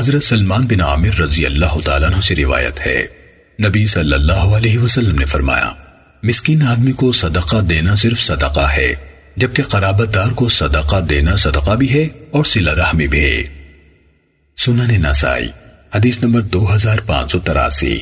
حضرت سلمان بن عامر رضی اللہ تعالیٰ عنہ سے روایت ہے۔ نبی صلی اللہ علیہ وسلم نے فرمایا، مسکین آدمی کو صدقہ دینا صرف صدقہ ہے، جبکہ قرابت دار کو صدقہ دینا صدقہ بھی ہے اور صلہ رحمی بھی ہے۔ سنن نسائی، حدیث نمبر دو ہزار پانچ سو تراسی۔